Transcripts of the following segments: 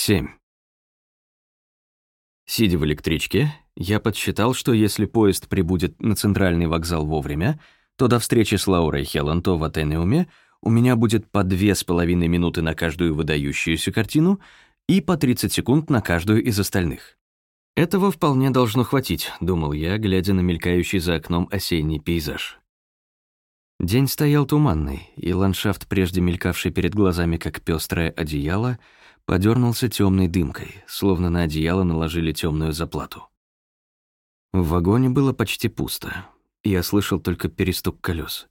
7. Сидя в электричке, я подсчитал, что если поезд прибудет на центральный вокзал вовремя, то до встречи с Лаурой Хелланто в Атенеуме у меня будет по две с половиной минуты на каждую выдающуюся картину и по 30 секунд на каждую из остальных. Этого вполне должно хватить, думал я, глядя на мелькающий за окном осенний пейзаж. День стоял туманный, и ландшафт, прежде мелькавший перед глазами как пестрое одеяло, подернулся темной дымкой, словно на одеяло наложили темную заплату. В вагоне было почти пусто. Я слышал только перестук колес.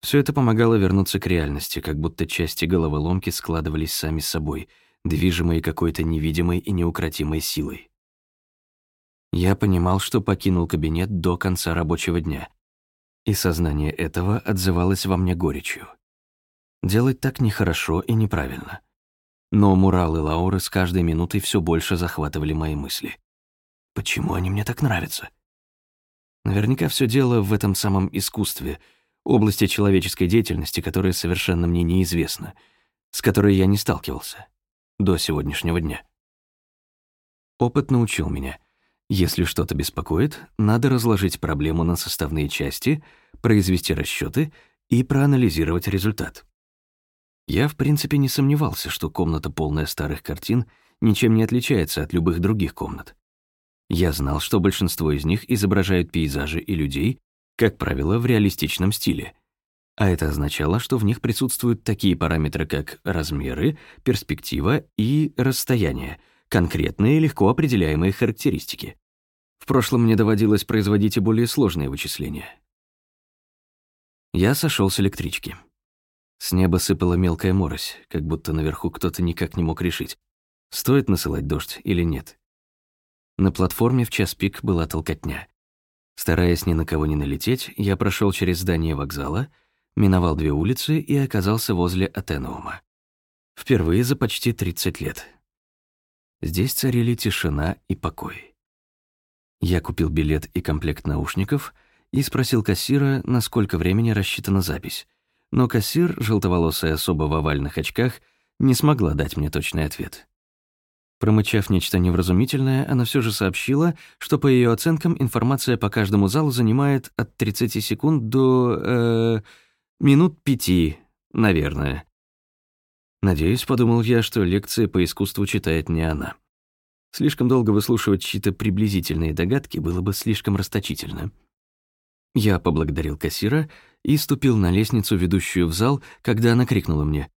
Все это помогало вернуться к реальности, как будто части головоломки складывались сами собой, движимые какой-то невидимой и неукротимой силой. Я понимал, что покинул кабинет до конца рабочего дня, и сознание этого отзывалось во мне горечью. Делать так нехорошо и неправильно. Но муралы Лауры с каждой минутой все больше захватывали мои мысли. Почему они мне так нравятся? Наверняка все дело в этом самом искусстве, области человеческой деятельности, которая совершенно мне неизвестна, с которой я не сталкивался до сегодняшнего дня. Опыт научил меня — если что-то беспокоит, надо разложить проблему на составные части, произвести расчеты и проанализировать результат. Я, в принципе, не сомневался, что комната, полная старых картин, ничем не отличается от любых других комнат. Я знал, что большинство из них изображают пейзажи и людей, как правило, в реалистичном стиле. А это означало, что в них присутствуют такие параметры, как размеры, перспектива и расстояние — конкретные, легко определяемые характеристики. В прошлом мне доводилось производить и более сложные вычисления. Я сошел с электрички. С неба сыпала мелкая морось, как будто наверху кто-то никак не мог решить, стоит насылать дождь или нет. На платформе в час пик была толкотня. Стараясь ни на кого не налететь, я прошел через здание вокзала, миновал две улицы и оказался возле Атенуума. Впервые за почти 30 лет. Здесь царили тишина и покой. Я купил билет и комплект наушников и спросил кассира, на сколько времени рассчитана запись. Но кассир, желтоволосая особа в овальных очках, не смогла дать мне точный ответ. Промычав нечто невразумительное, она все же сообщила, что по ее оценкам информация по каждому залу занимает от 30 секунд до... Э, минут пяти, наверное. Надеюсь, подумал я, что лекции по искусству читает не она. Слишком долго выслушивать чьи-то приблизительные догадки было бы слишком расточительно. Я поблагодарил кассира и ступил на лестницу, ведущую в зал, когда она крикнула мне.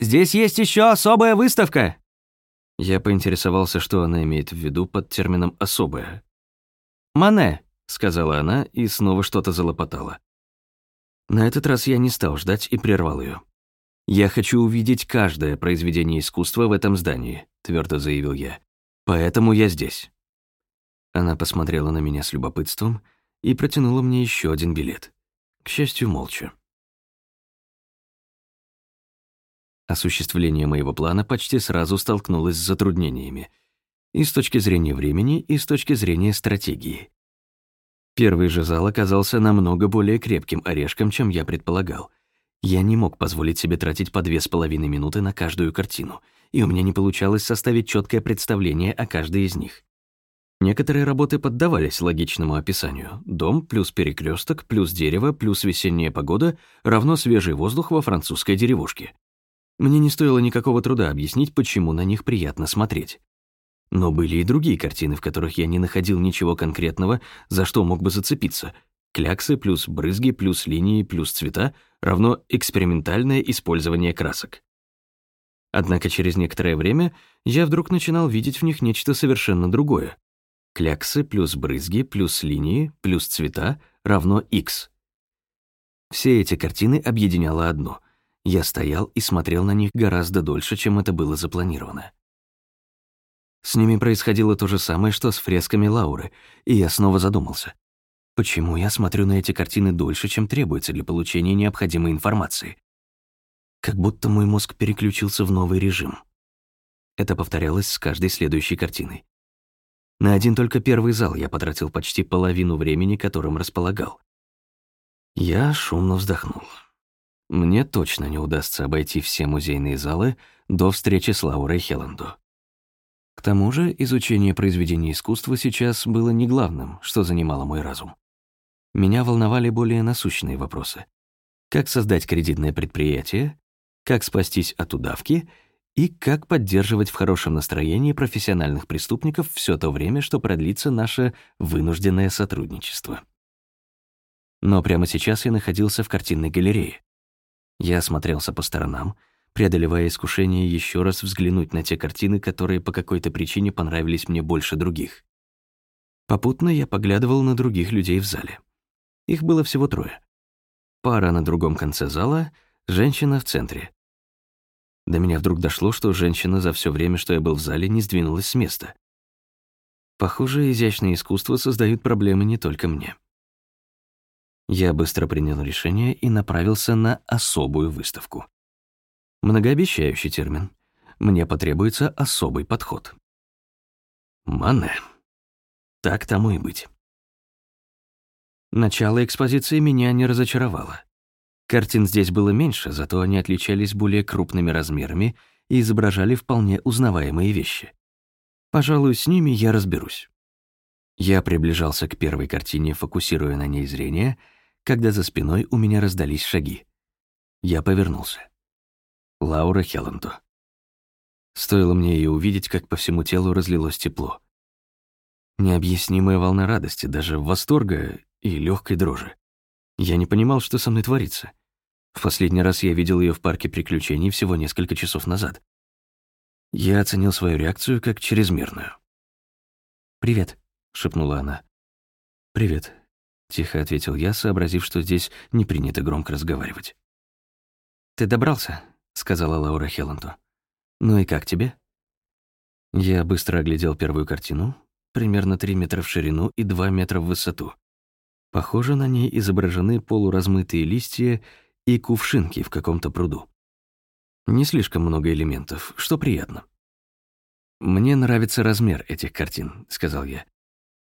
«Здесь есть еще особая выставка!» Я поинтересовался, что она имеет в виду под термином «особая». «Мане», — сказала она и снова что-то залопотала. На этот раз я не стал ждать и прервал ее. «Я хочу увидеть каждое произведение искусства в этом здании», — твердо заявил я. «Поэтому я здесь». Она посмотрела на меня с любопытством и протянула мне еще один билет. К счастью, молча. Осуществление моего плана почти сразу столкнулось с затруднениями. И с точки зрения времени, и с точки зрения стратегии. Первый же зал оказался намного более крепким орешком, чем я предполагал — я не мог позволить себе тратить по две с половиной минуты на каждую картину, и у меня не получалось составить четкое представление о каждой из них. Некоторые работы поддавались логичному описанию. Дом плюс перекресток плюс дерево плюс весенняя погода равно свежий воздух во французской деревушке. Мне не стоило никакого труда объяснить, почему на них приятно смотреть. Но были и другие картины, в которых я не находил ничего конкретного, за что мог бы зацепиться — Кляксы плюс брызги плюс линии плюс цвета равно экспериментальное использование красок. Однако через некоторое время я вдруг начинал видеть в них нечто совершенно другое. Кляксы плюс брызги плюс линии плюс цвета равно x. Все эти картины объединяло одно. Я стоял и смотрел на них гораздо дольше, чем это было запланировано. С ними происходило то же самое, что с фресками Лауры, и я снова задумался. Почему я смотрю на эти картины дольше, чем требуется для получения необходимой информации? Как будто мой мозг переключился в новый режим. Это повторялось с каждой следующей картиной. На один только первый зал я потратил почти половину времени, которым располагал. Я шумно вздохнул. Мне точно не удастся обойти все музейные залы, до встречи с Лаурой Хелланду. К тому же изучение произведений искусства сейчас было не главным, что занимало мой разум. Меня волновали более насущные вопросы. Как создать кредитное предприятие, как спастись от удавки и как поддерживать в хорошем настроении профессиональных преступников все то время, что продлится наше вынужденное сотрудничество. Но прямо сейчас я находился в картинной галерее. Я осмотрелся по сторонам, преодолевая искушение еще раз взглянуть на те картины, которые по какой-то причине понравились мне больше других. Попутно я поглядывал на других людей в зале. Их было всего трое. Пара на другом конце зала, женщина в центре. До меня вдруг дошло, что женщина за все время, что я был в зале, не сдвинулась с места. Похоже, изящное искусство создают проблемы не только мне. Я быстро принял решение и направился на особую выставку. Многообещающий термин. Мне потребуется особый подход. Мане. Так тому и быть. Начало экспозиции меня не разочаровало. Картин здесь было меньше, зато они отличались более крупными размерами и изображали вполне узнаваемые вещи. Пожалуй, с ними я разберусь. Я приближался к первой картине, фокусируя на ней зрение — когда за спиной у меня раздались шаги. Я повернулся. Лаура Хелланду. Стоило мне ее увидеть, как по всему телу разлилось тепло. Необъяснимая волна радости, даже восторга и легкой дрожи. Я не понимал, что со мной творится. В последний раз я видел ее в парке приключений всего несколько часов назад. Я оценил свою реакцию как чрезмерную. «Привет», — шепнула она. «Привет», Тихо ответил я, сообразив, что здесь не принято громко разговаривать. «Ты добрался?» — сказала Лаура Хелланту. «Ну и как тебе?» Я быстро оглядел первую картину, примерно 3 метра в ширину и 2 метра в высоту. Похоже, на ней изображены полуразмытые листья и кувшинки в каком-то пруду. Не слишком много элементов, что приятно. «Мне нравится размер этих картин», — сказал я.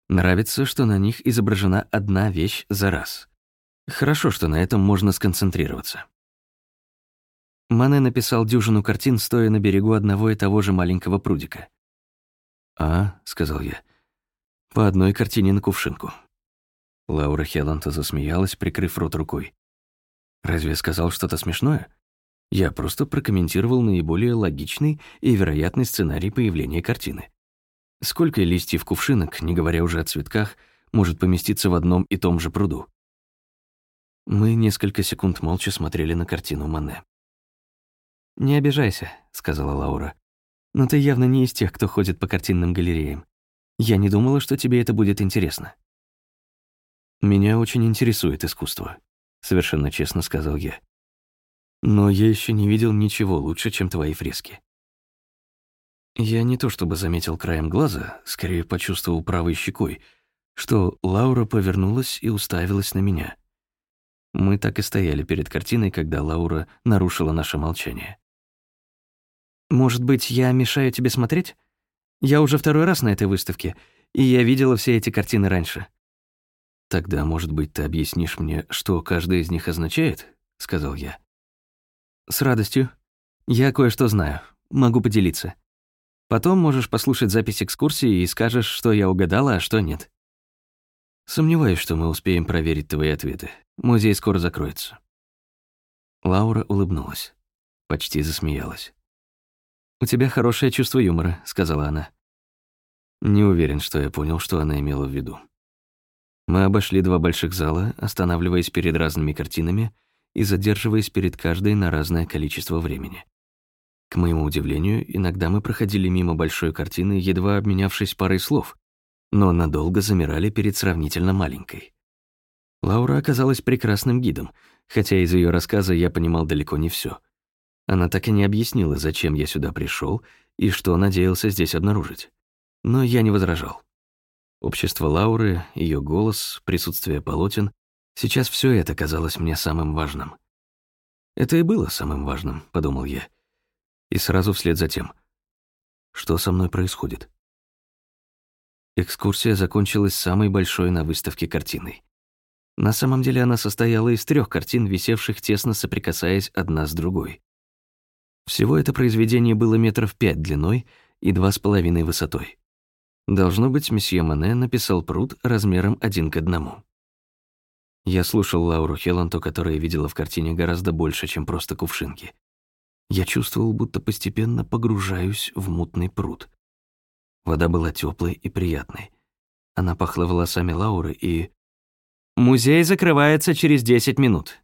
Нравится, что на них изображена одна вещь за раз. Хорошо, что на этом можно сконцентрироваться. Мане написал дюжину картин, стоя на берегу одного и того же маленького прудика. «А», — сказал я, — «по одной картине на кувшинку». Лаура Хелланта засмеялась, прикрыв рот рукой. «Разве сказал что-то смешное?» Я просто прокомментировал наиболее логичный и вероятный сценарий появления картины. Сколько листьев кувшинок, не говоря уже о цветках, может поместиться в одном и том же пруду? Мы несколько секунд молча смотрели на картину Мане. «Не обижайся», — сказала Лаура. «Но ты явно не из тех, кто ходит по картинным галереям. Я не думала, что тебе это будет интересно». «Меня очень интересует искусство», — совершенно честно сказал я. «Но я еще не видел ничего лучше, чем твои фрески». Я не то чтобы заметил краем глаза, скорее почувствовал правой щекой, что Лаура повернулась и уставилась на меня. Мы так и стояли перед картиной, когда Лаура нарушила наше молчание. «Может быть, я мешаю тебе смотреть? Я уже второй раз на этой выставке, и я видела все эти картины раньше». «Тогда, может быть, ты объяснишь мне, что каждая из них означает?» — сказал я. «С радостью. Я кое-что знаю. Могу поделиться. Потом можешь послушать запись экскурсии и скажешь, что я угадала, а что нет. Сомневаюсь, что мы успеем проверить твои ответы. Музей скоро закроется. Лаура улыбнулась. Почти засмеялась. «У тебя хорошее чувство юмора», — сказала она. Не уверен, что я понял, что она имела в виду. Мы обошли два больших зала, останавливаясь перед разными картинами и задерживаясь перед каждой на разное количество времени. К моему удивлению, иногда мы проходили мимо большой картины, едва обменявшись парой слов, но надолго замирали перед сравнительно маленькой. Лаура оказалась прекрасным гидом, хотя из ее рассказа я понимал далеко не все. Она так и не объяснила, зачем я сюда пришел и что надеялся здесь обнаружить. Но я не возражал. Общество Лауры, ее голос, присутствие полотен — сейчас все это казалось мне самым важным. «Это и было самым важным», — подумал я. И сразу вслед за тем. Что со мной происходит? Экскурсия закончилась самой большой на выставке картиной. На самом деле она состояла из трех картин, висевших тесно соприкасаясь одна с другой. Всего это произведение было метров пять длиной и два с половиной высотой. Должно быть, месье Мане написал пруд размером один к одному. Я слушал Лауру Хелланту, которая видела в картине гораздо больше, чем просто кувшинки. Я чувствовал, будто постепенно погружаюсь в мутный пруд. Вода была теплой и приятной. Она пахла волосами Лауры и... «Музей закрывается через десять минут».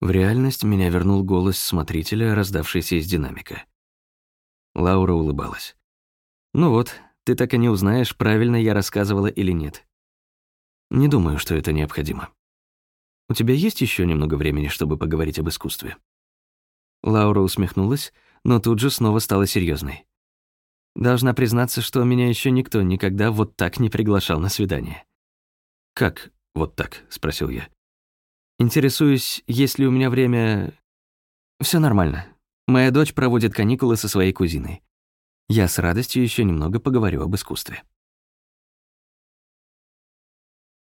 В реальность меня вернул голос смотрителя, раздавшийся из динамика. Лаура улыбалась. «Ну вот, ты так и не узнаешь, правильно я рассказывала или нет. Не думаю, что это необходимо. У тебя есть еще немного времени, чтобы поговорить об искусстве?» Лаура усмехнулась, но тут же снова стала серьезной. Должна признаться, что меня еще никто никогда вот так не приглашал на свидание. «Как вот так?» — спросил я. «Интересуюсь, есть ли у меня время...» Все нормально. Моя дочь проводит каникулы со своей кузиной. Я с радостью еще немного поговорю об искусстве».